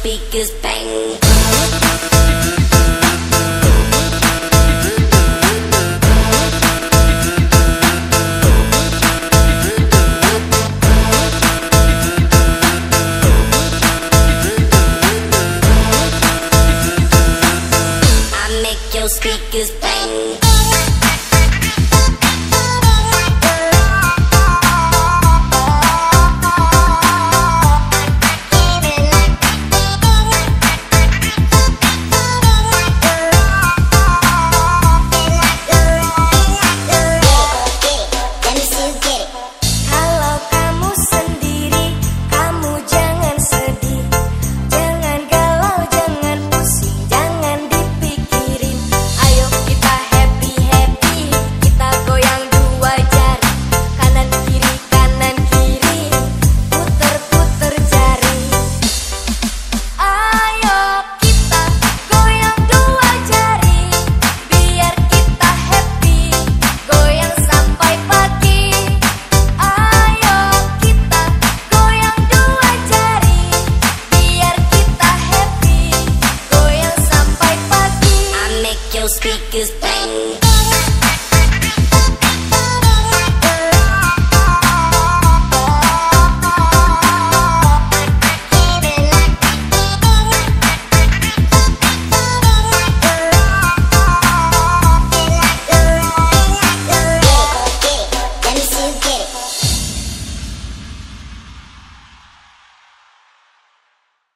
speakers bang. I make your speakers bang speakers bang.